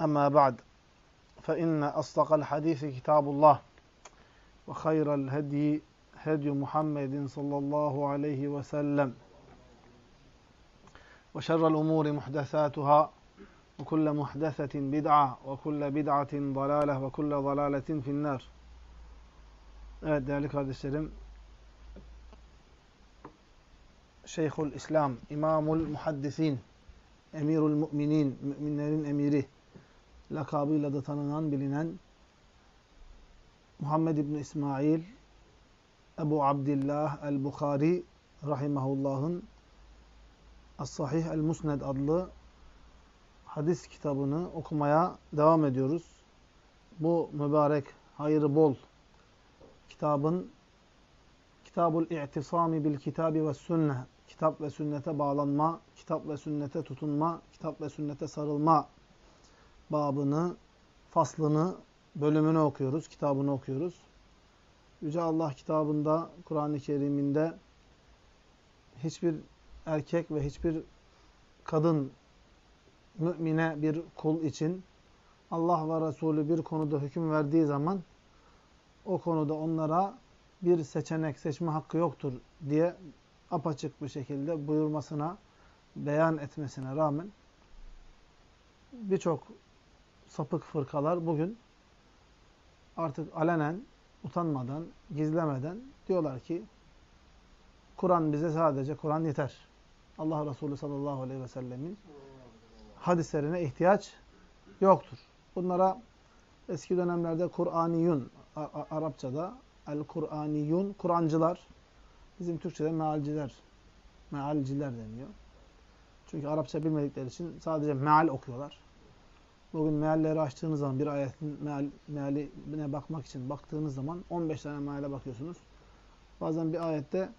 أما بعد فإن أصدق الحديث كتاب الله وخير الهدي هدي محمد صلى الله عليه وسلم وشر الأمور محدثاتها وكل محدثة بدعة وكل بدعة ضلالة وكل ضلالة في النار Evet değerli kardeşlerim Şeyhül İslam, İmamul Muhaddisin, Emirul Müminin, müminlerin emiri lakabıyla da tanınan, bilinen Muhammed İbni İsmail Ebu Abdillah el-Bukhari rahimahullah'ın As-Sahih el-Musned adlı hadis kitabını okumaya devam ediyoruz. Bu mübarek, hayırı bol kitabın Kitabul İ'tisami bil Kitabi ve Sünne kitap ve sünnete bağlanma, kitap ve sünnete tutunma, kitap ve sünnete sarılma babını, faslını, bölümünü okuyoruz, kitabını okuyoruz. Yüce Allah kitabında, Kur'an-ı Kerim'inde hiçbir erkek ve hiçbir kadın mümine bir kul için Allah ve Resulü bir konuda hüküm verdiği zaman o konuda onlara bir seçenek, seçme hakkı yoktur diye apaçık bir şekilde buyurmasına, beyan etmesine rağmen birçok sapık fırkalar bugün artık alenen, utanmadan, gizlemeden diyorlar ki Kur'an bize sadece Kur'an yeter. Allah Resulü sallallahu aleyhi ve sellemin hadislerine ihtiyaç yoktur. Bunlara eski dönemlerde Kur'aniyun, Arapçada el-Kur'aniyun, Kur'ancılar, bizim Türkçe'de mealciler, mealciler deniyor. Çünkü Arapça bilmedikleri için sadece meal okuyorlar. Bugün mealleri açtığınız zaman bir ayetin meal, mealine bakmak için baktığınız zaman 15 tane meale bakıyorsunuz. Bazen bir ayette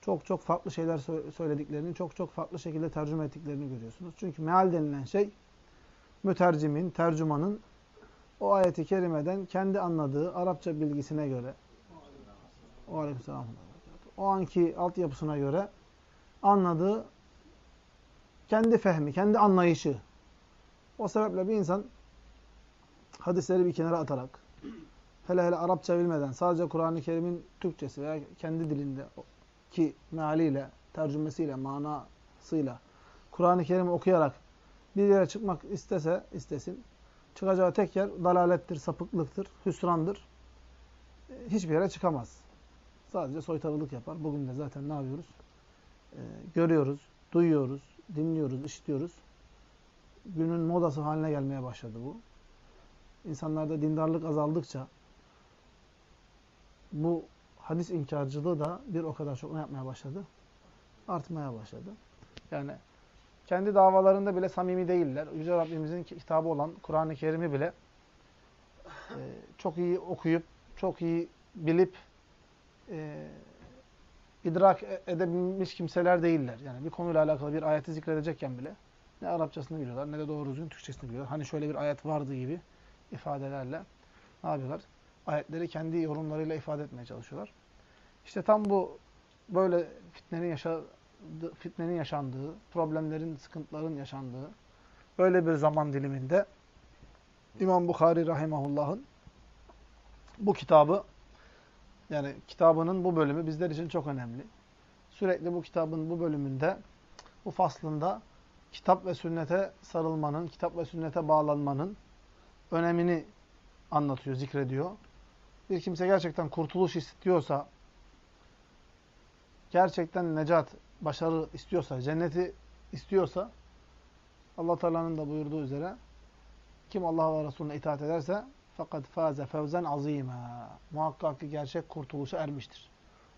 çok çok farklı şeyler söylediklerini, çok çok farklı şekilde tercüme ettiklerini görüyorsunuz. Çünkü meal denilen şey mütercimin, tercümanın o ayeti kerimeden kendi anladığı Arapça bilgisine göre o aleykümselam o anki altyapısına göre anladığı kendi fehmi, kendi anlayışı. O sebeple bir insan hadisleri bir kenara atarak hele hele Arapça bilmeden sadece Kur'an-ı Kerim'in Türkçesi veya kendi dilinde ki mealiyle, tercümesiyle, manasıyla Kur'an-ı Kerim'i okuyarak bir yere çıkmak istese, istesin Çıkacağı tek yer dalalettir, sapıklıktır, hüsrandır. Hiçbir yere çıkamaz. Sadece soytarılık yapar. Bugün de zaten ne yapıyoruz? Ee, görüyoruz, duyuyoruz, dinliyoruz, işitiyoruz. Günün modası haline gelmeye başladı bu. İnsanlarda dindarlık azaldıkça bu hadis inkarcılığı da bir o kadar çok ne yapmaya başladı? Artmaya başladı. Yani kendi davalarında bile samimi değiller. Yüce Rabbimizin kitabı olan Kur'an-ı Kerim'i bile e, çok iyi okuyup, çok iyi bilip e, idrak e, edebilmiş kimseler değiller. Yani bir konuyla alakalı bir ayeti zikredecekken bile ne Arapçasını biliyorlar ne de doğru düzgün Türkçesini biliyorlar. Hani şöyle bir ayet vardı gibi ifadelerle ne yapıyorlar? Ayetleri kendi yorumlarıyla ifade etmeye çalışıyorlar. İşte tam bu böyle fitnenin yaşadığı fitnenin yaşandığı, problemlerin, sıkıntıların yaşandığı öyle bir zaman diliminde İmam Bukhari rahimahullah'ın bu kitabı yani kitabının bu bölümü bizler için çok önemli. Sürekli bu kitabın bu bölümünde, bu faslında kitap ve sünnete sarılmanın, kitap ve sünnete bağlanmanın önemini anlatıyor, zikrediyor. Bir kimse gerçekten kurtuluş istiyorsa, gerçekten necat, başarı istiyorsa, cenneti istiyorsa, Allah Teala'nın da buyurduğu üzere kim Allah ve Resulüne itaat ederse fakat faze fevzen azîmâ. Muhakkak ki gerçek kurtuluşa ermiştir.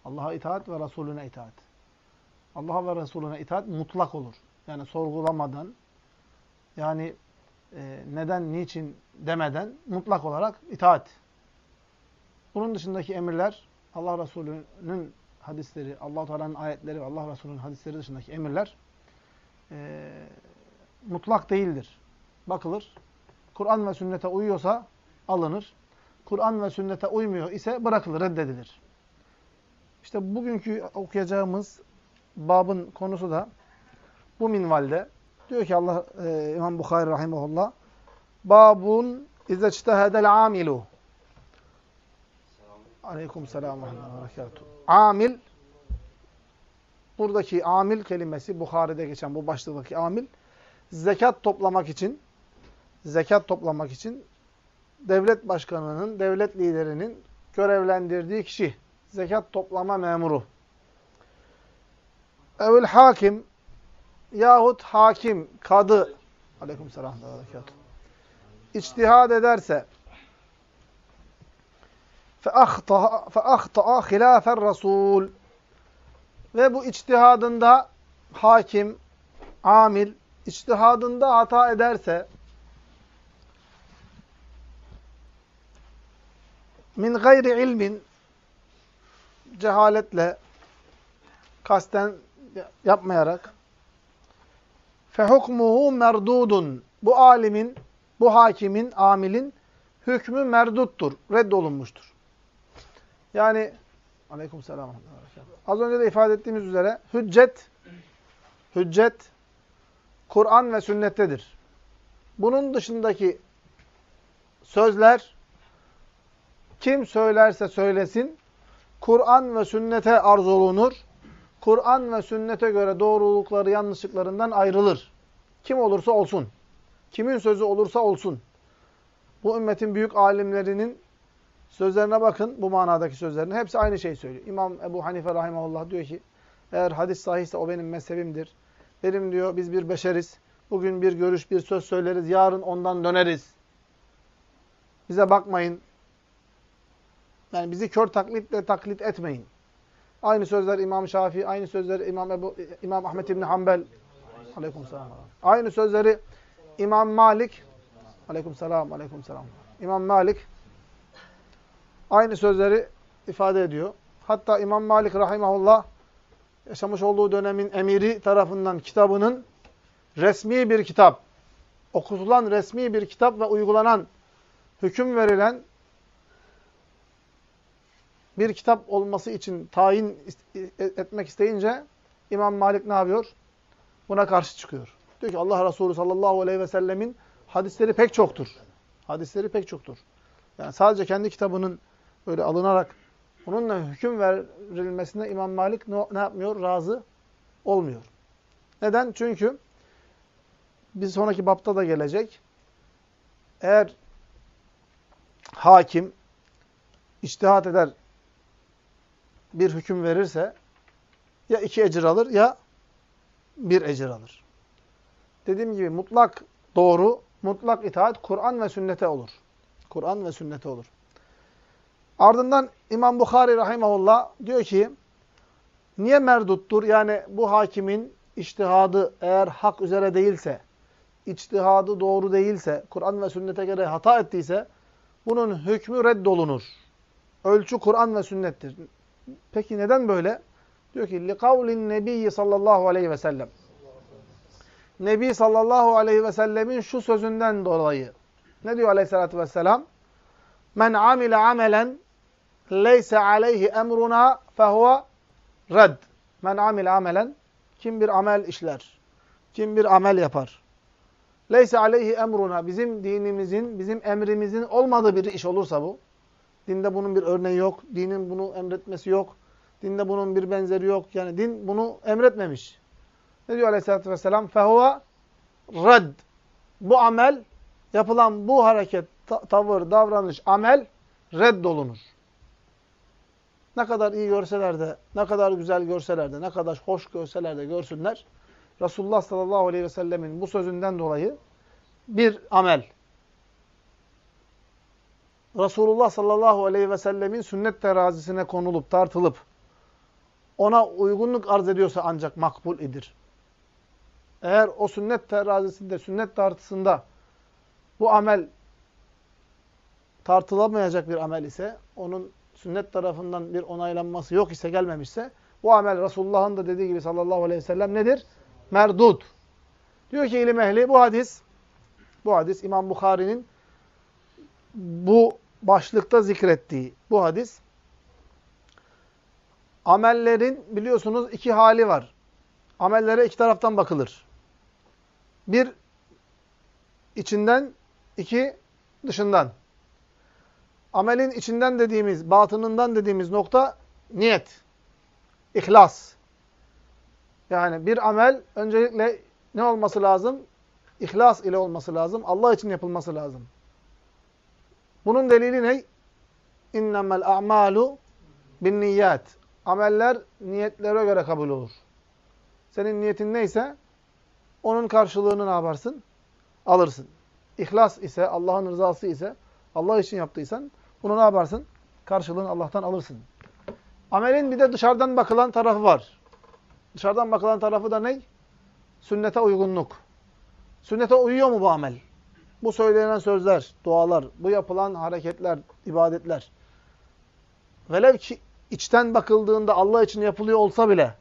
Allah'a itaat ve Resulüne itaat. Allah'a ve Resulüne itaat mutlak olur. Yani sorgulamadan, yani e, neden, niçin demeden mutlak olarak itaat. Bunun dışındaki emirler, Allah Resulü'nün hadisleri, allah Teala'nın ayetleri ve Allah Resulü'nün hadisleri dışındaki emirler e, mutlak değildir. Bakılır. Kur'an ve sünnete uyuyorsa alınır. Kur'an ve sünnete uymuyor ise bırakılır, reddedilir. İşte bugünkü okuyacağımız babın konusu da bu minvalde. Diyor ki Allah e, İmam Bukhari rahimehullah babun izeçtehedel amilu Aleyküm selam ve berekatuhu. Amil buradaki amil kelimesi Bukhari'de geçen bu başlıktaki amil zekat toplamak için zekat toplamak için devlet başkanının, devlet liderinin görevlendirdiği kişi. Zekat toplama memuru. Evül hakim yahut hakim, kadı aleyküm selam ve berekatuhu. İçtihad ederse فَاَخْطَأَ خِلَافَ الرَّسُولِ Ve bu içtihadında hakim, amil, içtihadında hata ederse min gayri ilmin cehaletle kasten yapmayarak fehukmuhu merdudun bu alimin, bu hakimin, amilin hükmü merduttur, reddolunmuştur. Yani aleyküm selam. Az önce de ifade ettiğimiz üzere hüccet hüccet Kur'an ve sünnettedir. Bunun dışındaki sözler kim söylerse söylesin Kur'an ve sünnete arz olunur. Kur'an ve sünnete göre doğrulukları yanlışlıklarından ayrılır. Kim olursa olsun. Kimin sözü olursa olsun. Bu ümmetin büyük alimlerinin Sözlerine bakın bu manadaki sözlerine. Hepsi aynı şeyi söylüyor. İmam Ebu Hanife rahimahullah diyor ki eğer hadis sahihse o benim mezhebimdir. Benim diyor biz bir beşeriz. Bugün bir görüş, bir söz söyleriz. Yarın ondan döneriz. Bize bakmayın. Yani bizi kör taklitle taklit etmeyin. Aynı sözler İmam Şafii, aynı sözler İmam Ebu, İmam Ahmet İbni Hanbel. Aleykümselam. Aynı sözleri İmam Malik. Aleykümselam, aleykümselam. İmam Malik aynı sözleri ifade ediyor. Hatta İmam Malik rahimahullah yaşamış olduğu dönemin emiri tarafından kitabının resmi bir kitap, okutulan resmi bir kitap ve uygulanan, hüküm verilen bir kitap olması için tayin etmek isteyince İmam Malik ne yapıyor? Buna karşı çıkıyor. Diyor ki Allah Resulü sallallahu aleyhi ve sellemin hadisleri pek çoktur. Hadisleri pek çoktur. Yani sadece kendi kitabının öyle alınarak onunla hüküm verilmesine İmam Malik ne yapmıyor? Razı olmuyor. Neden? Çünkü bir sonraki bapta da gelecek. Eğer hakim iştihat eder bir hüküm verirse ya iki ecir alır ya bir ecir alır. Dediğim gibi mutlak doğru, mutlak itaat Kur'an ve sünnete olur. Kur'an ve sünnete olur. Ardından İmam Bukhari rahimahullah diyor ki niye merduttur? Yani bu hakimin iştihadı eğer hak üzere değilse, içtihadı doğru değilse, Kur'an ve sünnete göre hata ettiyse bunun hükmü reddolunur. Ölçü Kur'an ve sünnettir. Peki neden böyle? Diyor ki لِقَوْلِ النَّبِيِّ sallallahu aleyhi ve sellem. Nebi sallallahu aleyhi ve sellemin şu sözünden dolayı. Ne diyor aleyhissalatü vesselam? Men amile amelen leyse aleyhi emruna fehuve red. Men amil amelen kim bir amel işler, kim bir amel yapar. Leyse aleyhi emruna bizim dinimizin, bizim emrimizin olmadığı bir iş olursa bu. Dinde bunun bir örneği yok, dinin bunu emretmesi yok, dinde bunun bir benzeri yok. Yani din bunu emretmemiş. Ne diyor aleyhissalatü vesselam? Fehuve red. Bu amel, yapılan bu hareket, ta tavır, davranış, amel reddolunur. Ne kadar iyi görseler de, ne kadar güzel görseler de, ne kadar hoş görseler de görsünler. Resulullah sallallahu aleyhi ve sellemin bu sözünden dolayı bir amel, Resulullah sallallahu aleyhi ve sellemin sünnet terazisine konulup, tartılıp, ona uygunluk arz ediyorsa ancak makbul idir. Eğer o sünnet terazisinde, sünnet tartısında bu amel tartılamayacak bir amel ise, onun sünnet tarafından bir onaylanması yok ise, gelmemişse, bu amel Resulullah'ın da dediği gibi sallallahu aleyhi ve sellem nedir? Merdud. Diyor ki ilim ehli, bu hadis, bu hadis İmam Bukhari'nin bu başlıkta zikrettiği bu hadis, amellerin biliyorsunuz iki hali var. Amellere iki taraftan bakılır. Bir, içinden, iki, dışından. Amelin içinden dediğimiz, batınından dediğimiz nokta niyet, ihlas. Yani bir amel öncelikle ne olması lazım? İhlas ile olması lazım. Allah için yapılması lazım. Bunun delili ne? İnnemel a'malu bin niyat. Ameller niyetlere göre kabul olur. Senin niyetin neyse onun karşılığını ne yaparsın? Alırsın. İhlas ise, Allah'ın rızası ise, Allah için yaptıysan bunu ne yaparsın? Karşılığını Allah'tan alırsın. Amelin bir de dışarıdan bakılan tarafı var. Dışarıdan bakılan tarafı da ne? Sünnete uygunluk. Sünnete uyuyor mu bu amel? Bu söylenen sözler, dualar, bu yapılan hareketler, ibadetler. Velev ki içten bakıldığında Allah için yapılıyor olsa bile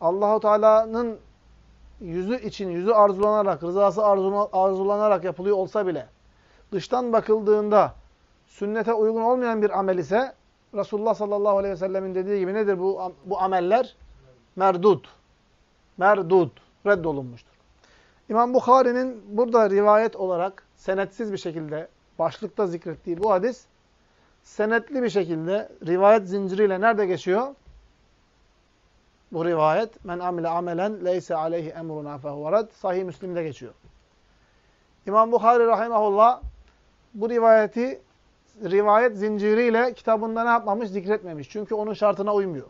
Allahu Teala'nın yüzü için, yüzü arzulanarak, rızası arzulanarak yapılıyor olsa bile dıştan bakıldığında sünnete uygun olmayan bir amel ise Resulullah sallallahu aleyhi ve sellemin dediği gibi nedir bu, bu ameller? Merdud. Merdud. Reddolunmuştur. İmam Bukhari'nin burada rivayet olarak senetsiz bir şekilde başlıkta zikrettiği bu hadis senetli bir şekilde rivayet zinciriyle nerede geçiyor? Bu rivayet men amile amelen leyse aleyhi emruna fehuve Sahih Müslim'de geçiyor. İmam Bukhari rahimahullah bu rivayeti rivayet zinciriyle kitabında ne yapmamış? Zikretmemiş. Çünkü onun şartına uymuyor.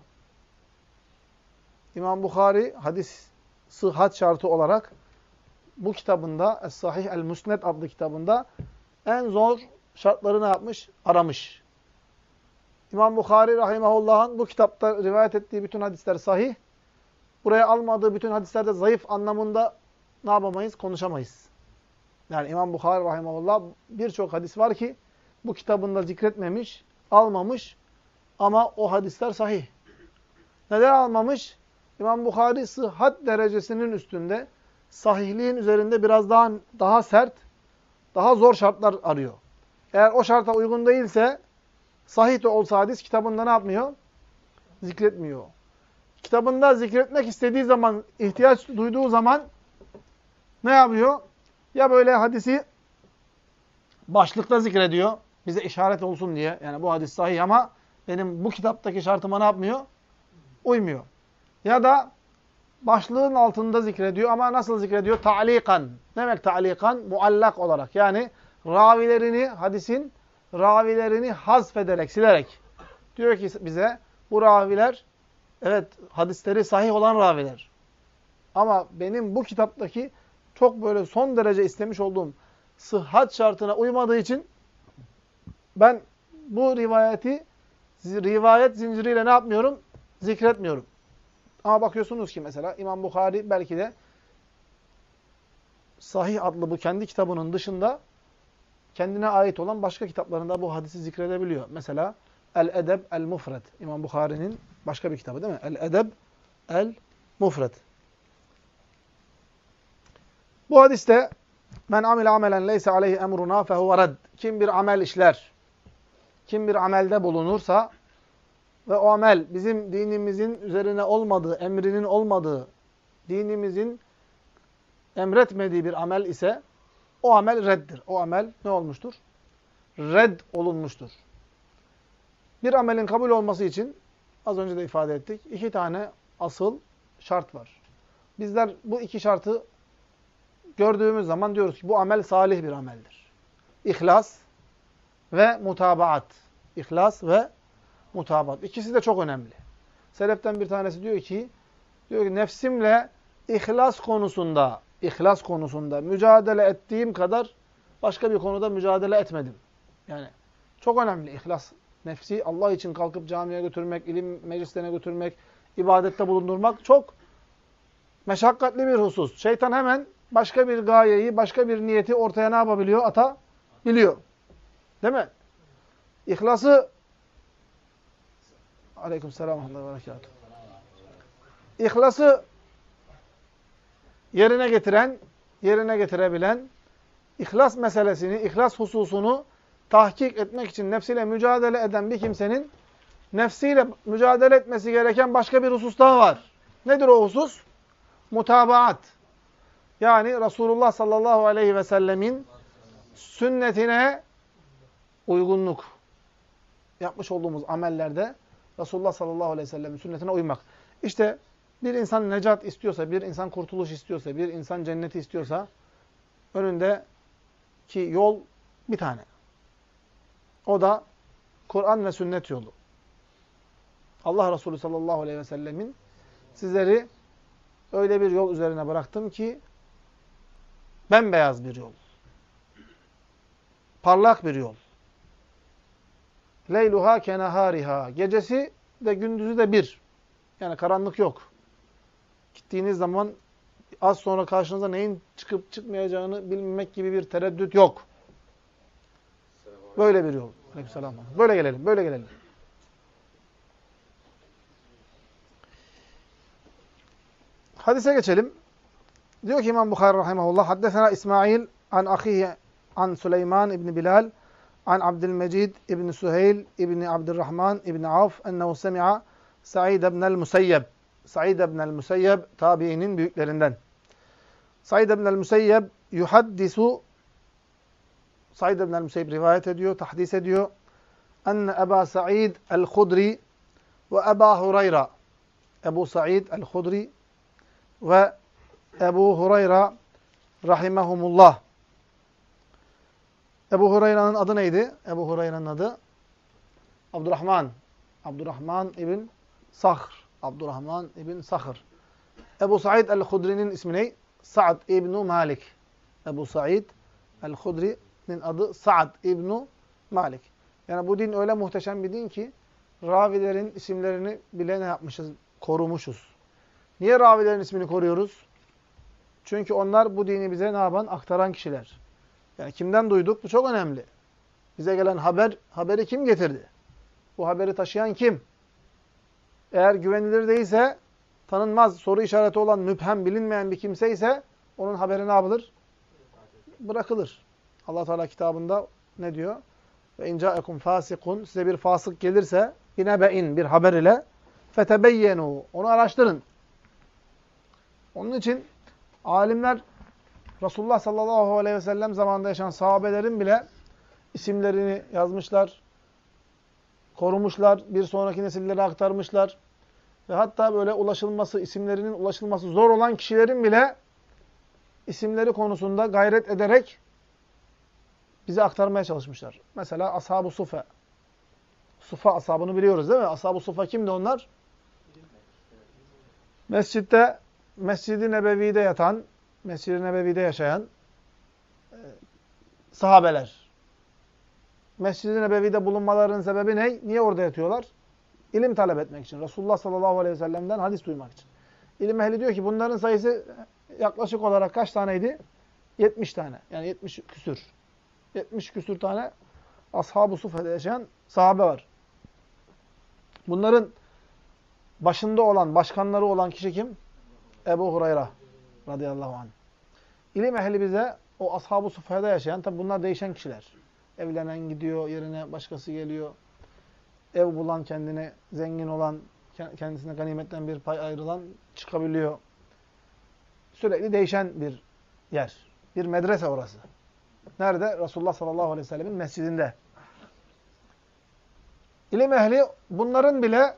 İmam Bukhari hadis sıhhat şartı olarak bu kitabında Es-Sahih El-Musned adlı kitabında en zor şartları ne yapmış? Aramış. İmam Bukhari rahimahullah'ın bu kitapta rivayet ettiği bütün hadisler sahih. Buraya almadığı bütün hadislerde zayıf anlamında ne yapamayız? Konuşamayız. Yani İmam Bukhari rahimahullah birçok hadis var ki bu kitabında zikretmemiş, almamış ama o hadisler sahih. Neden almamış? İmam Bukhari sıhhat derecesinin üstünde sahihliğin üzerinde biraz daha daha sert, daha zor şartlar arıyor. Eğer o şarta uygun değilse sahih de olsa hadis kitabında ne yapmıyor? Zikretmiyor. Kitabında zikretmek istediği zaman, ihtiyaç duyduğu zaman ne yapıyor? Ya böyle hadisi başlıkta zikrediyor. Bize işaret olsun diye. Yani bu hadis sahih ama benim bu kitaptaki şartıma ne yapmıyor? Uymuyor. Ya da başlığın altında zikrediyor ama nasıl zikrediyor? Ta'likan. Ne demek ta'likan? Muallak olarak. Yani ravilerini, hadisin ravilerini hazfederek, silerek. Diyor ki bize bu raviler evet hadisleri sahih olan raviler. Ama benim bu kitaptaki çok böyle son derece istemiş olduğum sıhhat şartına uymadığı için ben bu rivayeti rivayet zinciriyle ne yapmıyorum? Zikretmiyorum. Ama bakıyorsunuz ki mesela İmam Bukhari belki de Sahih adlı bu kendi kitabının dışında kendine ait olan başka kitaplarında bu hadisi zikredebiliyor. Mesela El-Edeb El-Mufred. İmam Bukhari'nin başka bir kitabı değil mi? El-Edeb El-Mufred. Bu hadiste men amile amelen leyse aleyhi emruna fehuve redd. Kim bir amel işler, kim bir amelde bulunursa ve o amel bizim dinimizin üzerine olmadığı, emrinin olmadığı, dinimizin emretmediği bir amel ise o amel reddir. O amel ne olmuştur? Red olunmuştur. Bir amelin kabul olması için az önce de ifade ettik. iki tane asıl şart var. Bizler bu iki şartı gördüğümüz zaman diyoruz ki bu amel salih bir ameldir. İhlas ve mutabaat. İhlas ve mutabaat. İkisi de çok önemli. Seleften bir tanesi diyor ki, diyor ki nefsimle ihlas konusunda, ihlas konusunda mücadele ettiğim kadar başka bir konuda mücadele etmedim. Yani çok önemli ihlas. Nefsi Allah için kalkıp camiye götürmek, ilim meclislerine götürmek, ibadette bulundurmak çok meşakkatli bir husus. Şeytan hemen başka bir gayeyi, başka bir niyeti ortaya ne yapabiliyor? Ata biliyor. Değil mi? İhlası Aleykümselam ve berekatuhu. İhlası yerine getiren, yerine getirebilen, ihlas meselesini, ihlas hususunu tahkik etmek için nefsiyle mücadele eden bir kimsenin nefsiyle mücadele etmesi gereken başka bir husus daha var. Nedir o husus? Mutabaat. Yani Resulullah sallallahu aleyhi ve sellemin sünnetine uygunluk. Yapmış olduğumuz amellerde Resulullah sallallahu aleyhi ve sellemin sünnetine uymak. İşte bir insan necat istiyorsa, bir insan kurtuluş istiyorsa, bir insan cenneti istiyorsa önündeki yol bir tane. O da Kur'an ve sünnet yolu. Allah Resulü sallallahu aleyhi ve sellemin sizleri öyle bir yol üzerine bıraktım ki bembeyaz bir yol. Parlak bir yol. Leyluha kenahariha. Gecesi de gündüzü de bir. Yani karanlık yok. Gittiğiniz zaman az sonra karşınıza neyin çıkıp çıkmayacağını bilmemek gibi bir tereddüt yok. Böyle bir yol. Aleykümselam. Böyle gelelim, böyle gelelim. Hadise geçelim. Diyor ki İmam Bukhari rahimahullah, Haddesena İsmail an ahihi an Süleyman ibn Bilal عن عبد المجيد ابن سهيل ابن عبد الرحمن ابن عوف أنه سمع سعيد بن المسيب. سعيد بن المسيب تابعينين büyüklerinden سعيد بن المسيب يحدث سعيد بن المسيب رواية ediyor تحديث ediyor أن أبا سعيد الخضري وأبا هريرة أبو سعيد الخضري وأبو هريرة رحمهم الله. Ebu Hurayra'nın adı neydi? Ebu Hurayra'nın adı Abdurrahman. Abdurrahman ibn Sahr. Abdurrahman ibn Sahr. Ebu Sa'id el-Hudri'nin ismi ne? Sa'd ibn Malik. Ebu Sa'id el-Hudri'nin adı Sa'd ibn Malik. Yani bu din öyle muhteşem bir din ki ravilerin isimlerini bile ne yapmışız? Korumuşuz. Niye ravilerin ismini koruyoruz? Çünkü onlar bu dini bize ne yapan? Aktaran kişiler. Yani kimden duyduk? Bu çok önemli. Bize gelen haber, haberi kim getirdi? Bu haberi taşıyan kim? Eğer güvenilir değilse, tanınmaz, soru işareti olan, müphem, bilinmeyen bir kimse ise onun haberi ne yapılır? Bırakılır. allah Teala kitabında ne diyor? Ve inca'ekum fasikun size bir fasık gelirse yine be'in bir haber ile fetebeyyenu onu araştırın. Onun için alimler Resulullah sallallahu aleyhi ve sellem zamanında yaşayan sahabelerin bile isimlerini yazmışlar, korumuşlar, bir sonraki nesillere aktarmışlar. Ve hatta böyle ulaşılması, isimlerinin ulaşılması zor olan kişilerin bile isimleri konusunda gayret ederek bize aktarmaya çalışmışlar. Mesela Ashab-ı Sufa. Sufa ashabını biliyoruz değil mi? Ashab-ı Sufa kimdi onlar? Mescitte, Mescid-i Nebevi'de yatan, Mescid-i Nebevi'de yaşayan e, sahabeler. Mescid-i Nebevi'de bulunmalarının sebebi ne? Niye orada yatıyorlar? İlim talep etmek için. Resulullah sallallahu aleyhi ve sellem'den hadis duymak için. İlim ehli diyor ki bunların sayısı yaklaşık olarak kaç taneydi? 70 tane. Yani 70 küsür. 70 küsür tane Ashab-ı Sufa'da yaşayan sahabe var. Bunların başında olan, başkanları olan kişi kim? Ebu Hureyre radıyallahu anh. İlim ehli bize o Ashab-ı Sufa'da yaşayan, tabi bunlar değişen kişiler. Evlenen gidiyor, yerine başkası geliyor. Ev bulan, kendine zengin olan, kendisine ganimetten bir pay ayrılan çıkabiliyor. Sürekli değişen bir yer. Bir medrese orası. Nerede? Resulullah sallallahu aleyhi ve sellemin mescidinde. İlim ehli bunların bile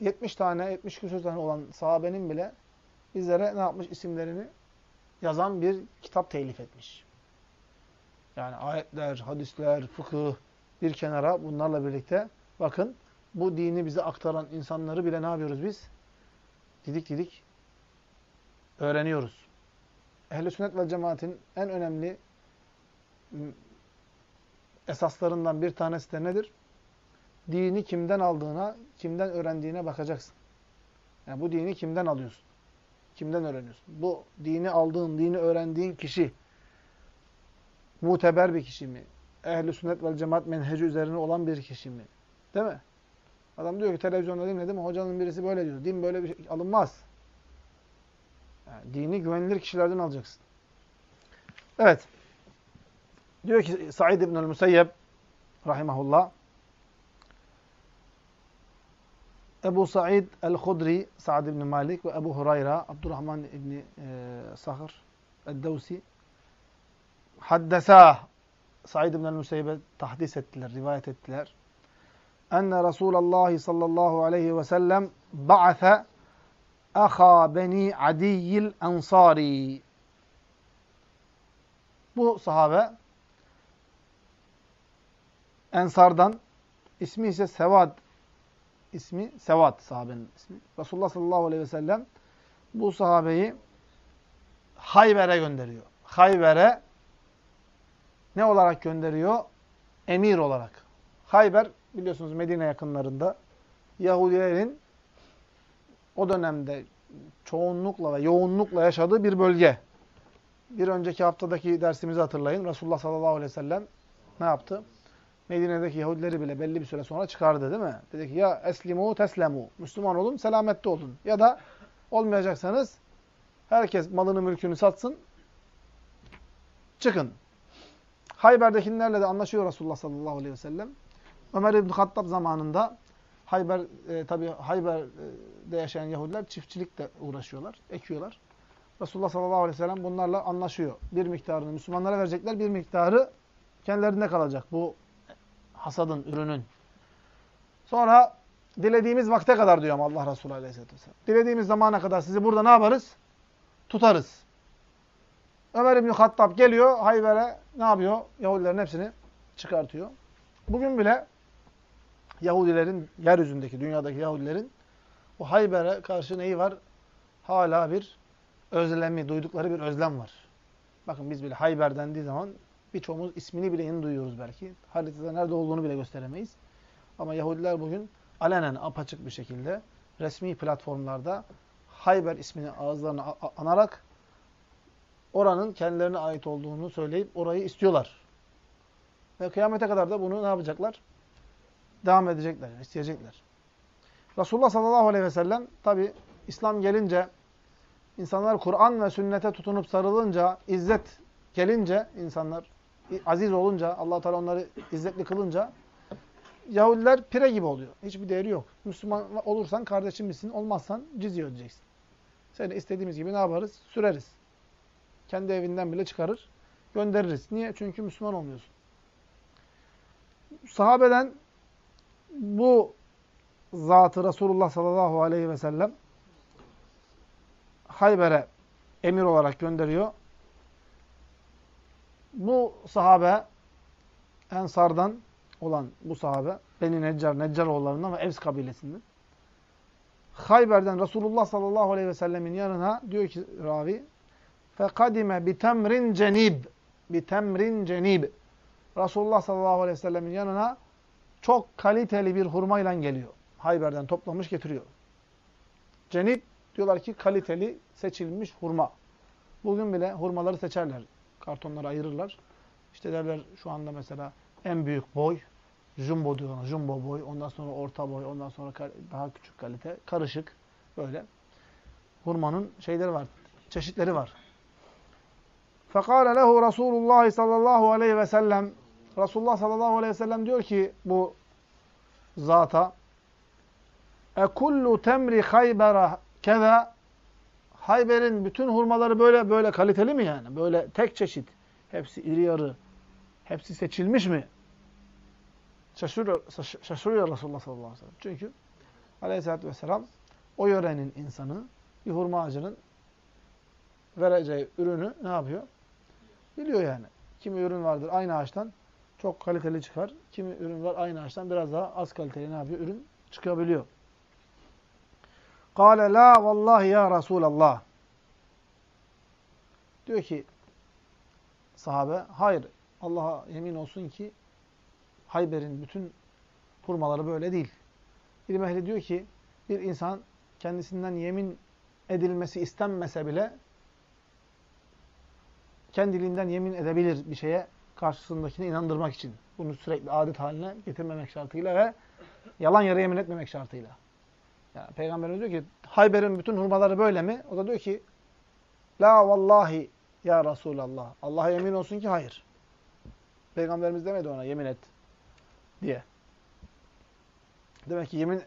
70 tane, 70 küsur tane olan sahabenin bile bizlere ne yapmış? isimlerini yazan bir kitap telif etmiş. Yani ayetler, hadisler, fıkıh bir kenara bunlarla birlikte bakın bu dini bize aktaran insanları bile ne yapıyoruz biz? Didik didik öğreniyoruz. Ehl-i sünnet ve cemaatin en önemli esaslarından bir tanesi de nedir? Dini kimden aldığına, kimden öğrendiğine bakacaksın. Yani bu dini kimden alıyorsun? Kimden öğreniyorsun? Bu dini aldığın, dini öğrendiğin kişi muteber bir kişi mi? Ehl-i sünnet ve cemaat menheci üzerine olan bir kişi mi? Değil mi? Adam diyor ki televizyonda dinledim, hocanın birisi böyle diyor. Din böyle bir şey alınmaz. Yani dini güvenilir kişilerden alacaksın. Evet. Diyor ki Said İbnül Müseyyeb rahimahullah أبو سعيد الخضري سعد بن مالك وأبو هريرة عبد الرحمن بن آه، صخر الدوسي. حدثا سعيد بن المسيب تحدثت الرواية التلار أن رسول الله صلى الله عليه وسلم بعث أخا بني عدي الأنصاري. بو صحابة Ensar'dan ismi ise ismi Sevat sahabenin ismi. Resulullah sallallahu aleyhi ve sellem bu sahabeyi Hayber'e gönderiyor. Hayber'e ne olarak gönderiyor? Emir olarak. Hayber biliyorsunuz Medine yakınlarında Yahudilerin o dönemde çoğunlukla ve yoğunlukla yaşadığı bir bölge. Bir önceki haftadaki dersimizi hatırlayın. Resulullah sallallahu aleyhi ve sellem ne yaptı? Medine'deki Yahudileri bile belli bir süre sonra çıkardı değil mi? Dedi ki ya eslimu teslemu. Müslüman olun, selamette olun. Ya da olmayacaksanız herkes malını mülkünü satsın. Çıkın. Hayber'dekilerle de anlaşıyor Resulullah sallallahu aleyhi ve sellem. Ömer İbn Hattab zamanında Hayber e, tabi Hayber'de yaşayan Yahudiler çiftçilikle uğraşıyorlar, ekiyorlar. Resulullah sallallahu aleyhi ve sellem bunlarla anlaşıyor. Bir miktarını Müslümanlara verecekler, bir miktarı kendilerinde kalacak. Bu hasadın, ürünün. Sonra dilediğimiz vakte kadar diyor Allah Resulü Aleyhisselatü Vesselam. Dilediğimiz zamana kadar sizi burada ne yaparız? Tutarız. Ömer İbni Hattab geliyor Hayber'e ne yapıyor? Yahudilerin hepsini çıkartıyor. Bugün bile Yahudilerin, yeryüzündeki, dünyadaki Yahudilerin bu Hayber'e karşı neyi var? Hala bir özlemi, duydukları bir özlem var. Bakın biz bile Hayber dendiği zaman Birçoğumuz ismini bile yeni duyuyoruz belki. Haritada nerede olduğunu bile gösteremeyiz. Ama Yahudiler bugün alenen apaçık bir şekilde resmi platformlarda Hayber ismini ağızlarına anarak oranın kendilerine ait olduğunu söyleyip orayı istiyorlar. Ve kıyamete kadar da bunu ne yapacaklar? Devam edecekler, isteyecekler. Resulullah sallallahu aleyhi ve sellem tabi İslam gelince insanlar Kur'an ve sünnete tutunup sarılınca, izzet gelince insanlar aziz olunca, allah Teala onları izzetli kılınca Yahudiler pire gibi oluyor. Hiçbir değeri yok. Müslüman olursan kardeşim misin, olmazsan cizye ödeyeceksin. Seni istediğimiz gibi ne yaparız? Süreriz. Kendi evinden bile çıkarır, göndeririz. Niye? Çünkü Müslüman olmuyorsun. Sahabeden bu zatı Resulullah sallallahu aleyhi ve sellem Hayber'e emir olarak gönderiyor bu sahabe Ensardan olan bu sahabe Beni Neccar, Neccaroğullarından ve Evs kabilesinden. Hayber'den Resulullah sallallahu aleyhi ve sellemin yanına diyor ki ravi فَقَدِمَ بِتَمْرٍ cenib bitemrin cenib Resulullah sallallahu aleyhi ve sellemin yanına çok kaliteli bir hurmayla geliyor. Hayber'den toplamış getiriyor. Cenib diyorlar ki kaliteli seçilmiş hurma. Bugün bile hurmaları seçerler. Kartonları ayırırlar. İşte derler şu anda mesela en büyük boy jumbo diyorlar. Jumbo boy, ondan sonra orta boy, ondan sonra daha küçük kalite, karışık böyle. Hurmanın şeyleri var, çeşitleri var. Fekale lehu Resulullah sallallahu aleyhi ve sellem Resulullah sallallahu aleyhi ve sellem diyor ki bu zata E kullu temri haybera keza Hayber'in bütün hurmaları böyle böyle kaliteli mi yani? Böyle tek çeşit. Hepsi iri yarı. Hepsi seçilmiş mi? Şaşırıyor, şaşırıyor Resulullah sallallahu aleyhi ve sellem. Çünkü aleyhissalatü vesselam o yörenin insanı bir hurma ağacının vereceği ürünü ne yapıyor? Biliyor yani. Kimi ürün vardır aynı ağaçtan çok kaliteli çıkar. Kimi ürün var aynı ağaçtan biraz daha az kaliteli ne yapıyor? Ürün çıkabiliyor. Kale la vallahi ya Resulallah. Diyor ki sahabe, hayır Allah'a yemin olsun ki Hayber'in bütün hurmaları böyle değil. İlim ehli diyor ki bir insan kendisinden yemin edilmesi istenmese bile kendiliğinden yemin edebilir bir şeye karşısındakini inandırmak için. Bunu sürekli adet haline getirmemek şartıyla ve yalan yere yemin etmemek şartıyla. Yani Peygamberimiz diyor ki Hayber'in bütün hurmaları böyle mi? O da diyor ki La vallahi ya Resulallah. Allah'a yemin olsun ki hayır. Peygamberimiz demedi ona yemin et diye. Demek ki yemin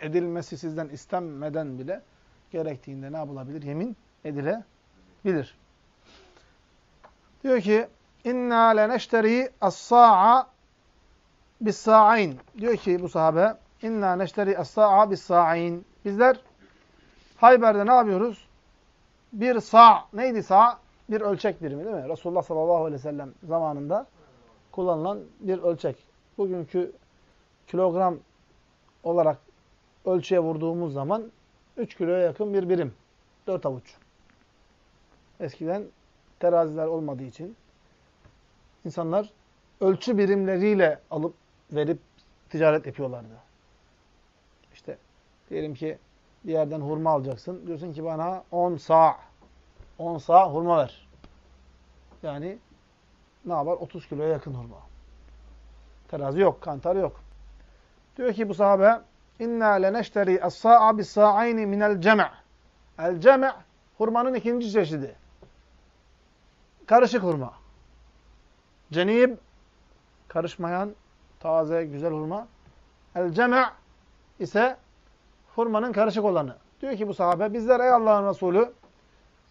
edilmesi sizden istenmeden bile gerektiğinde ne yapılabilir? Yemin edilebilir. Diyor ki inna leneşteri as-sa'a bis-sa'ayn. Diyor ki bu sahabe inna neşteri as-sa'a bis-sa'ayn. Bizler Hayber'de ne yapıyoruz? Bir sa' neydi sa'? Bir ölçek birimi değil mi? Resulullah sallallahu aleyhi ve sellem zamanında kullanılan bir ölçek. Bugünkü kilogram olarak ölçüye vurduğumuz zaman 3 kiloya yakın bir birim. 4 avuç. Eskiden teraziler olmadığı için insanlar ölçü birimleriyle alıp verip ticaret yapıyorlardı. Diyelim ki bir yerden hurma alacaksın. Diyorsun ki bana 10 sağ 10 sağ hurma ver. Yani ne yapar? 30 kiloya yakın hurma. Terazi yok, kantar yok. Diyor ki bu sahabe inna leneşteri as-sa'a bis-sa'ayni minel cem' El cem' hurmanın ikinci çeşidi. Karışık hurma. Cenib karışmayan taze güzel hurma. El cem' ise hurmanın karışık olanı. Diyor ki bu sahabe bizler ey Allah'ın Resulü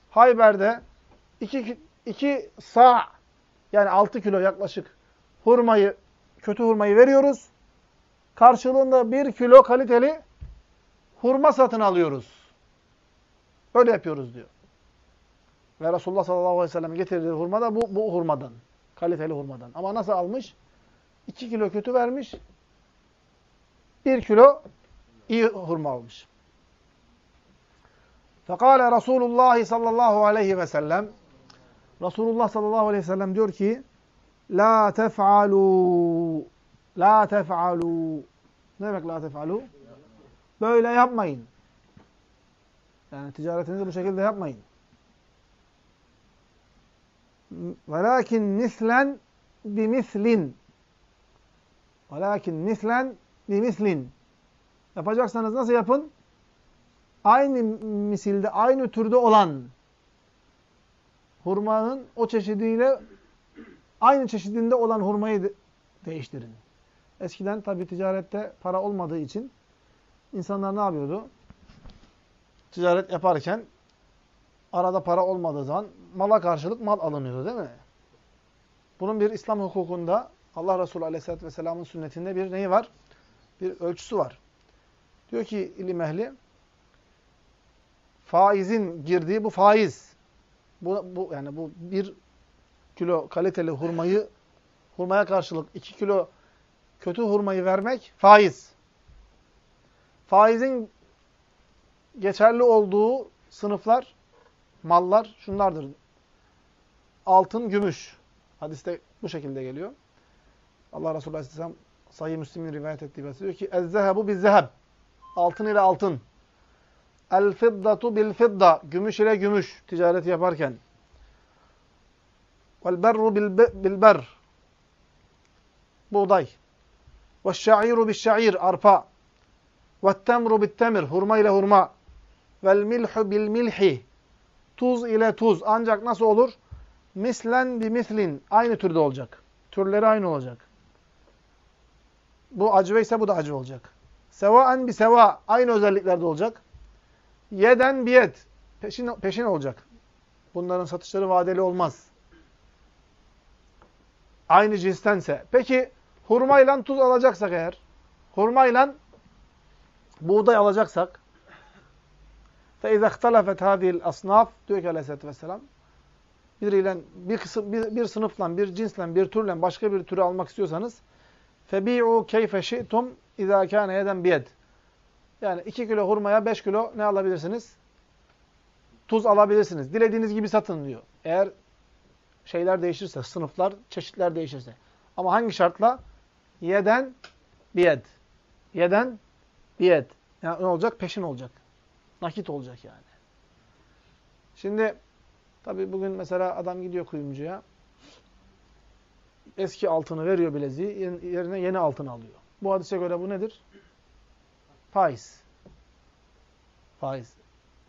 Hayber'de iki, iki sağ yani altı kilo yaklaşık hurmayı kötü hurmayı veriyoruz. Karşılığında bir kilo kaliteli hurma satın alıyoruz. Böyle yapıyoruz diyor. Ve Resulullah sallallahu aleyhi ve sellem getirdiği hurma da bu, bu hurmadan. Kaliteli hurmadan. Ama nasıl almış? 2 kilo kötü vermiş. 1 kilo iyi hurma almış. Fekale Resulullah sallallahu aleyhi ve sellem Resulullah sallallahu aleyhi ve sellem diyor ki La tef'alû La tef'alû Ne demek la tef'alû? Böyle yapmayın. Yani ticaretinizi bu şekilde yapmayın. Velakin mislen bimislin. Velakin mislen bimislin. Yapacaksanız nasıl yapın? Aynı misilde, aynı türde olan hurmanın o çeşidiyle aynı çeşidinde olan hurmayı de değiştirin. Eskiden tabi ticarette para olmadığı için insanlar ne yapıyordu? Ticaret yaparken arada para olmadığı zaman mala karşılık mal alınıyordu değil mi? Bunun bir İslam hukukunda Allah Resulü Aleyhisselatü Vesselam'ın sünnetinde bir neyi var? Bir ölçüsü var. Diyor ki ilim ehli, faizin girdiği bu faiz. Bu, bu yani bu bir kilo kaliteli hurmayı hurmaya karşılık iki kilo kötü hurmayı vermek faiz. Faizin geçerli olduğu sınıflar mallar şunlardır. Altın, gümüş. Hadiste bu şekilde geliyor. Allah Resulü Aleyhisselam Sahih Müslim'in rivayet ettiği ve diyor ki اَزَّهَبُ بِالزَّهَبِ Altın ile altın. El-fiddatu bil-fidda. Gümüş ile gümüş ticareti yaparken. Vel-berru bil-ber. Buğday. Ve-şa'iru bil-şa'ir. Arpa. Ve-temru bil-temir. Hurma ile hurma. Vel-milhu bil-milhi. Tuz ile tuz. Ancak nasıl olur? Mislen bi mislin. Aynı türde olacak. Türleri aynı olacak. Bu acve ise bu da acı olacak. Sevaen bi seva. Aynı özelliklerde olacak. Yeden biyet. Peşin, peşin olacak. Bunların satışları vadeli olmaz. Aynı cinstense. Peki hurmayla tuz alacaksak eğer, hurmayla buğday alacaksak, فَاِذَا اخْتَلَفَتْ هَذِهِ الْأَصْنَافِ diyor ki aleyhissalatü vesselam, biriyle, bir, kısım, bir, bir sınıfla, bir cinsle, bir türle başka bir türü almak istiyorsanız فَبِيعُوا كَيْفَ شِئْتُمْ اِذَا كَانَ يَدًا بِيَدٍ Yani iki kilo hurmaya beş kilo ne alabilirsiniz? Tuz alabilirsiniz. Dilediğiniz gibi satın diyor. Eğer şeyler değişirse, sınıflar, çeşitler değişirse. Ama hangi şartla? Yeden biyed. Yeden biyed. Yani ne olacak? Peşin olacak. Nakit olacak yani. Şimdi tabi bugün mesela adam gidiyor kuyumcuya. Eski altını veriyor bileziği. Yerine yeni altın alıyor. Bu hadise göre bu nedir? Faiz. Faiz.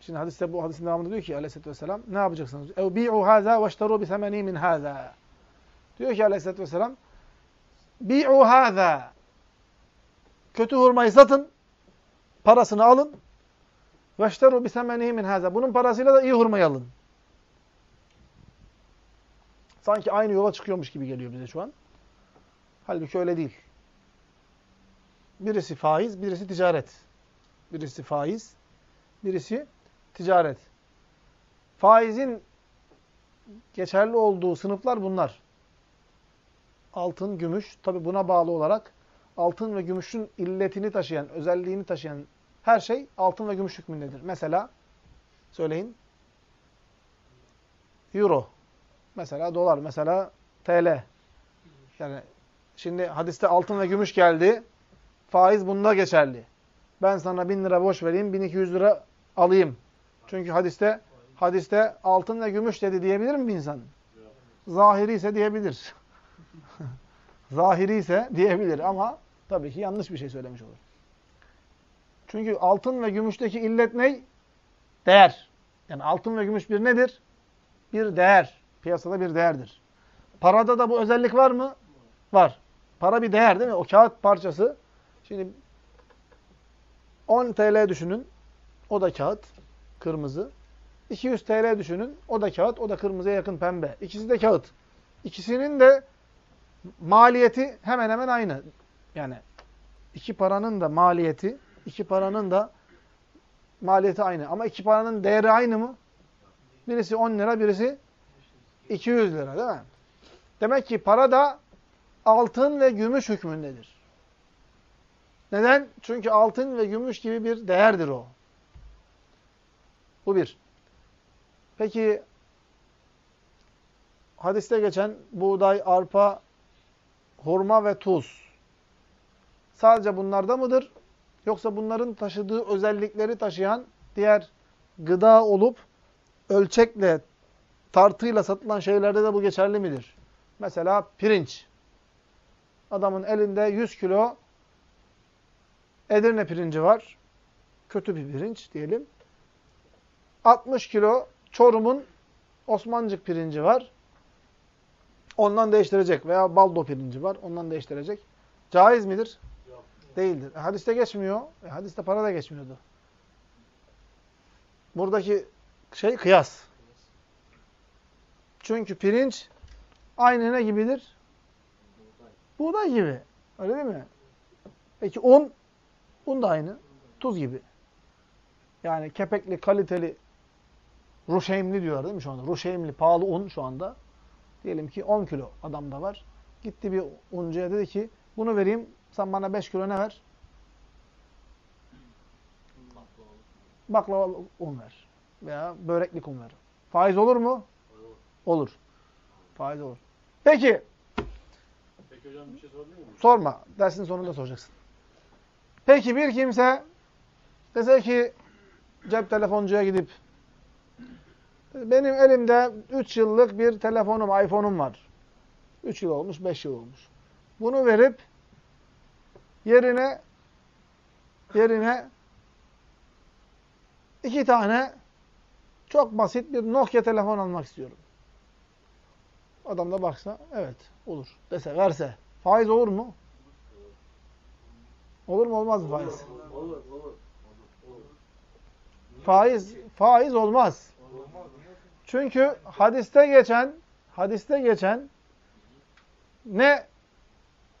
Şimdi hadiste bu hadisin devamında diyor ki aleyhissalatü vesselam ne yapacaksınız? Ev bi'u hâzâ veşterû bisemeni min. Diyor ki aleyhissalatü vesselam bi'u hâzâ. Kötü hurmayı satın. Parasını alın. Veşterû bisemeni min hâzâ. Bunun parasıyla da iyi hurmayı alın. Sanki aynı yola çıkıyormuş gibi geliyor bize şu an. Halbuki öyle değil. Birisi faiz, birisi ticaret. Birisi faiz, birisi ticaret. Faizin geçerli olduğu sınıflar bunlar. Altın, gümüş, tabi buna bağlı olarak altın ve gümüşün illetini taşıyan, özelliğini taşıyan her şey altın ve gümüş hükmündedir. Mesela, söyleyin, euro, mesela dolar, mesela TL. Yani şimdi hadiste altın ve gümüş geldi, faiz bunda geçerli. Ben sana bin lira boş vereyim, bin iki yüz lira alayım. Çünkü hadiste hadiste altın ve gümüş dedi diyebilir mi bir insan? Zahiri ise diyebilir. Zahiri ise diyebilir ama tabii ki yanlış bir şey söylemiş olur. Çünkü altın ve gümüşteki illet ne? Değer. Yani altın ve gümüş bir nedir? Bir değer. Piyasada bir değerdir. Parada da bu özellik var mı? Var. Para bir değer değil mi? O kağıt parçası. Şimdi 10 TL düşünün. O da kağıt. Kırmızı. 200 TL düşünün. O da kağıt. O da kırmızıya yakın pembe. İkisi de kağıt. İkisinin de maliyeti hemen hemen aynı. Yani iki paranın da maliyeti, iki paranın da maliyeti aynı. Ama iki paranın değeri aynı mı? Birisi 10 lira, birisi 200 lira değil mi? Demek ki para da altın ve gümüş hükmündedir. Neden? Çünkü altın ve gümüş gibi bir değerdir o. Bu bir. Peki hadiste geçen buğday, arpa, hurma ve tuz sadece bunlarda mıdır? Yoksa bunların taşıdığı özellikleri taşıyan diğer gıda olup ölçekle, tartıyla satılan şeylerde de bu geçerli midir? Mesela pirinç. Adamın elinde 100 kilo Edirne pirinci var. Kötü bir pirinç diyelim. 60 kilo Çorum'un Osmancık pirinci var. Ondan değiştirecek. Veya Baldo pirinci var. Ondan değiştirecek. Caiz midir? Yok. Değildir. E, hadiste geçmiyor. E, hadiste para da geçmiyordu. Buradaki şey kıyas. Çünkü pirinç aynı ne gibidir? Buğday gibi. Öyle değil mi? Peki un? Un da aynı. Tuz gibi. Yani kepekli, kaliteli, ruşeymli diyorlar değil mi şu anda? Ruşeymli, pahalı un şu anda. Diyelim ki 10 kilo adamda var. Gitti bir uncuya dedi ki bunu vereyim sen bana 5 kilo ne ver? Baklava un ver. Veya böreklik un ver. Faiz olur mu? Olur. Faiz olur. Peki Peki hocam bir şey sorabilir miyim? sorma. Dersin sonunda soracaksın. Peki bir kimse dese ki cep telefoncuya gidip benim elimde 3 yıllık bir telefonum, iPhone'um var. 3 yıl olmuş, 5 yıl olmuş. Bunu verip yerine yerine iki tane çok basit bir Nokia telefon almak istiyorum. Adam da baksa, evet olur dese, verse. Faiz olur mu? Olur mu olmaz mı faiz? Olur, olur. Faiz, faiz olmaz. Çünkü hadiste geçen, hadiste geçen ne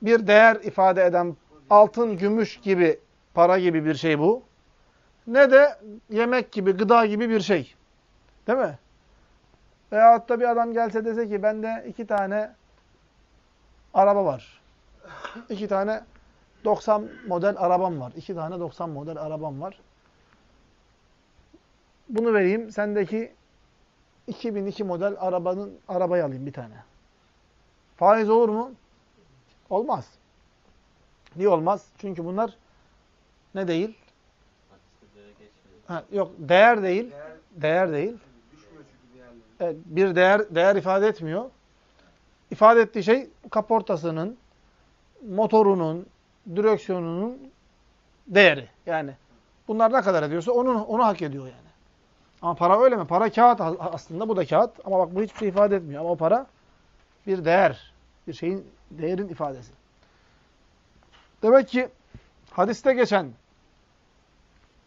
bir değer ifade eden altın, gümüş gibi, para gibi bir şey bu. ne de yemek gibi, gıda gibi bir şey. Değil mi? Veyahut da bir adam gelse dese ki bende iki tane araba var. İki tane 90 model arabam var. İki tane 90 model arabam var. Bunu vereyim. Sendeki 2002 model arabanın arabayı alayım bir tane. Faiz olur mu? Olmaz. Niye olmaz? Çünkü bunlar ne değil? Ha, yok değer değil. Değer değil. bir değer değer ifade etmiyor. İfade ettiği şey kaportasının, motorunun, direksiyonunun değeri. Yani bunlar ne kadar ediyorsa onu onu hak ediyor yani. Ama para öyle mi? Para kağıt aslında bu da kağıt ama bak bu hiçbir şey ifade etmiyor. Ama o para bir değer. Bir şeyin değerin ifadesi. Demek ki hadiste geçen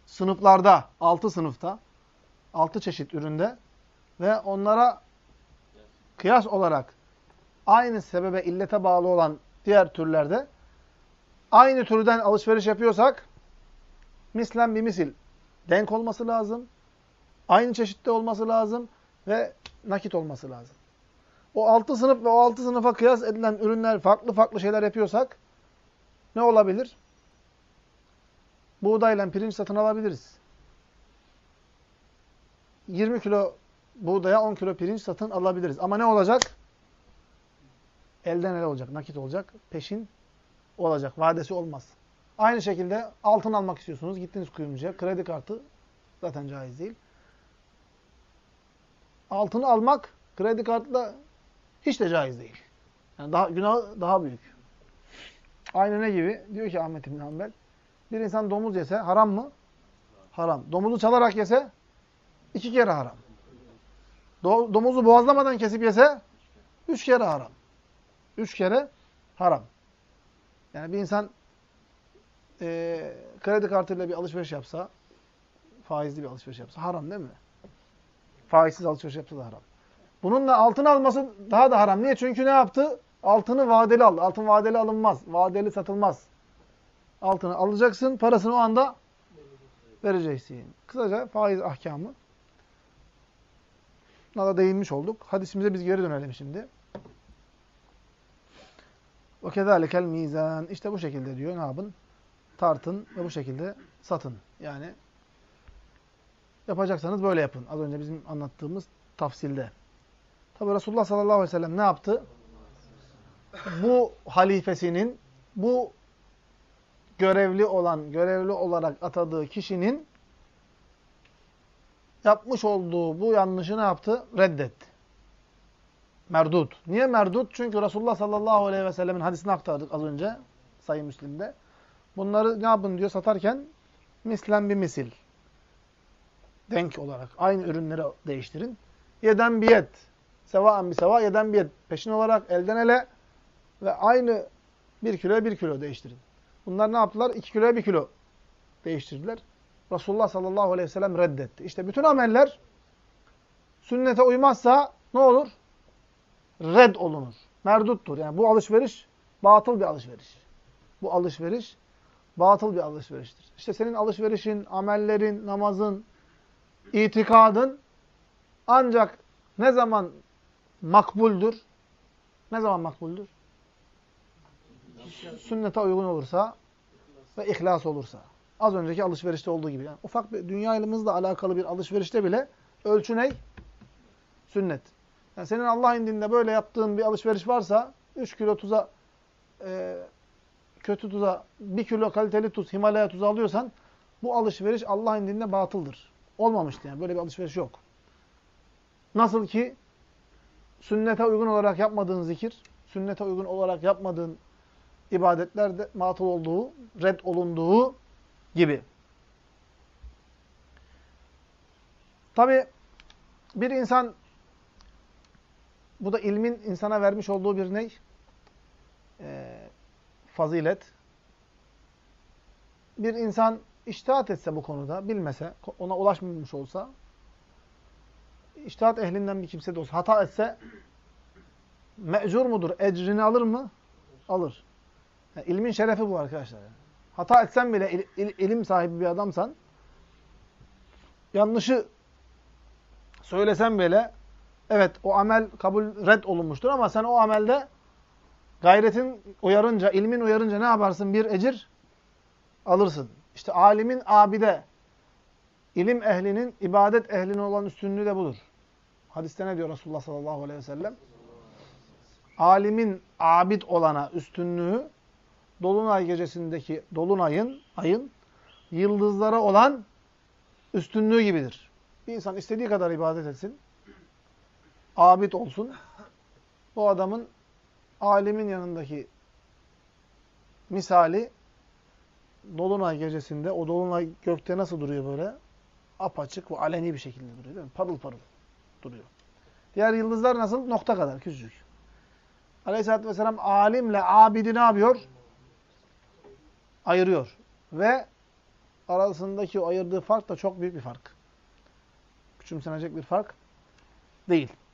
sınıflarda, altı sınıfta, altı çeşit üründe ve onlara kıyas olarak aynı sebebe, illete bağlı olan diğer türlerde aynı türden alışveriş yapıyorsak mislen bir misil denk olması lazım. Aynı çeşitte olması lazım ve nakit olması lazım. O altı sınıf ve o altı sınıfa kıyas edilen ürünler farklı farklı şeyler yapıyorsak ne olabilir? Buğdayla pirinç satın alabiliriz. 20 kilo buğdaya 10 kilo pirinç satın alabiliriz. Ama ne olacak? Elden ele olacak, nakit olacak, peşin olacak, vadesi olmaz. Aynı şekilde altın almak istiyorsunuz, gittiniz kuyumcuya, kredi kartı zaten caiz değil. Altını almak kredi kartla hiç de caiz değil. Yani daha günahı daha büyük. Aynı ne gibi? Diyor ki Ahmet İbn Hanbel, bir insan domuz yese haram mı? Haram. Domuzu çalarak yese iki kere haram. Do domuzu boğazlamadan kesip yese üç kere haram. Üç kere haram. Yani bir insan e, kredi kartıyla bir alışveriş yapsa, faizli bir alışveriş yapsa haram değil mi? Faizsiz alışveriş yapsa da haram. Bununla altın alması daha da haram. Niye? Çünkü ne yaptı? Altını vadeli aldı. Altın vadeli alınmaz. Vadeli satılmaz. Altını alacaksın, parasını o anda vereceksin. Kısaca faiz ahkamı. Buna da değinmiş olduk. Hadisimize biz geri dönelim şimdi. Ve kezalikel mizan. İşte bu şekilde diyor. Ne yapın? Tartın ve bu şekilde satın. Yani yapacaksanız böyle yapın. Az önce bizim anlattığımız tafsilde. Tabi Resulullah sallallahu aleyhi ve sellem ne yaptı? Bu halifesinin, bu görevli olan, görevli olarak atadığı kişinin yapmış olduğu bu yanlışı ne yaptı? Reddetti. Merdut. Niye merdut? Çünkü Resulullah sallallahu aleyhi ve sellemin hadisini aktardık az önce Sayı Müslim'de. Bunları ne yapın diyor satarken mislen bir misil. Denk olarak. Aynı ürünleri değiştirin. Yeden biyet. Sevaan bir seva, yeden biyet. Peşin olarak elden ele ve aynı bir kiloya bir kilo değiştirin. Bunlar ne yaptılar? İki kiloya bir kilo değiştirdiler. Resulullah sallallahu aleyhi ve sellem reddetti. İşte bütün ameller sünnete uymazsa ne olur? Red olunur. Merduttur. Yani bu alışveriş batıl bir alışveriş. Bu alışveriş batıl bir alışveriştir. İşte senin alışverişin, amellerin, namazın, itikadın ancak ne zaman makbuldür? Ne zaman makbuldür? Sünnete uygun olursa ve ihlas olursa. Az önceki alışverişte olduğu gibi. Yani ufak bir dünyayımızla alakalı bir alışverişte bile ölçü ne? Sünnet. Yani senin Allah indinde böyle yaptığın bir alışveriş varsa 3 kilo tuza e, kötü tuza 1 kilo kaliteli tuz, Himalaya tuzu alıyorsan bu alışveriş Allah indinde batıldır. Olmamıştı yani. Böyle bir alışveriş yok. Nasıl ki sünnete uygun olarak yapmadığın zikir, sünnete uygun olarak yapmadığın ibadetlerde matıl olduğu, red olunduğu gibi. Tabi bir insan bu da ilmin insana vermiş olduğu bir ney? Ee, fazilet. Bir insan iştihat etse bu konuda, bilmese, ona ulaşmamış olsa, iştihat ehlinden bir kimse de olsa, hata etse, mecur mudur? Ecrini alır mı? Alır. Yani ilmin şerefi bu arkadaşlar. Hata etsen bile il, il, ilim sahibi bir adamsan, yanlışı söylesen bile evet o amel kabul red olunmuştur ama sen o amelde gayretin uyarınca, ilmin uyarınca ne yaparsın? Bir ecir alırsın. İşte alimin abide, ilim ehlinin ibadet ehline olan üstünlüğü de budur. Hadiste ne diyor Resulullah sallallahu aleyhi ve sellem? Alimin abid olana üstünlüğü Dolunay gecesindeki Dolunay'ın, ayın yıldızlara olan üstünlüğü gibidir. Bir insan istediği kadar ibadet etsin, abid olsun. Bu adamın alimin yanındaki misali Dolunay gecesinde, o Dolunay gökte nasıl duruyor böyle? Apaçık ve aleni bir şekilde duruyor değil mi? Parıl parıl duruyor. Diğer yıldızlar nasıl? Nokta kadar, küçücük. Aleyhisselatü Vesselam alimle abidi ne yapıyor? Ayırıyor. Ve arasındaki o ayırdığı fark da çok büyük bir fark. Küçümsenecek bir fark değil.